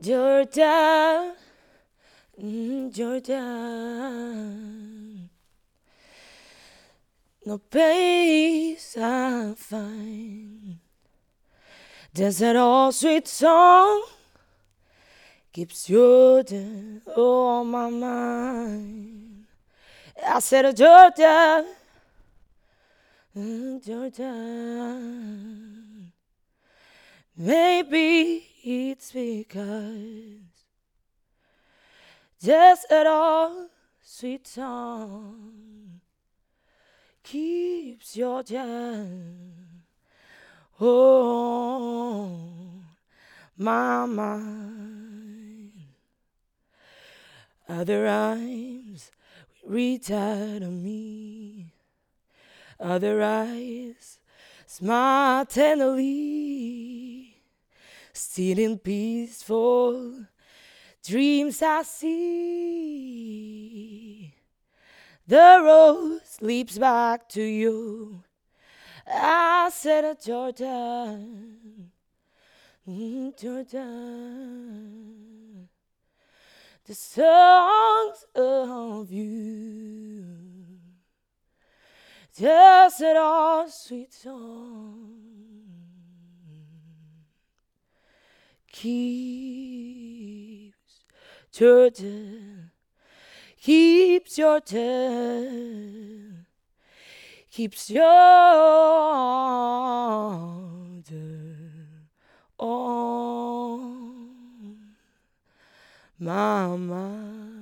Georgia, mm, Georgia. No place I find. Does that old sweet song keeps Georgia on my mind? I said, Jordan, Georgia, mm, Georgia. Maybe it's because just that old sweet song keeps your time on my mind. Other rhymes reach out me, other eyes smile tenderly, stealing peaceful dreams I see. The road leads back to you. I said, "Oh, Georgia, mm, Georgia, the songs of you, just an all sweet song, keeps Georgia, keeps Georgia keeps your on my mind.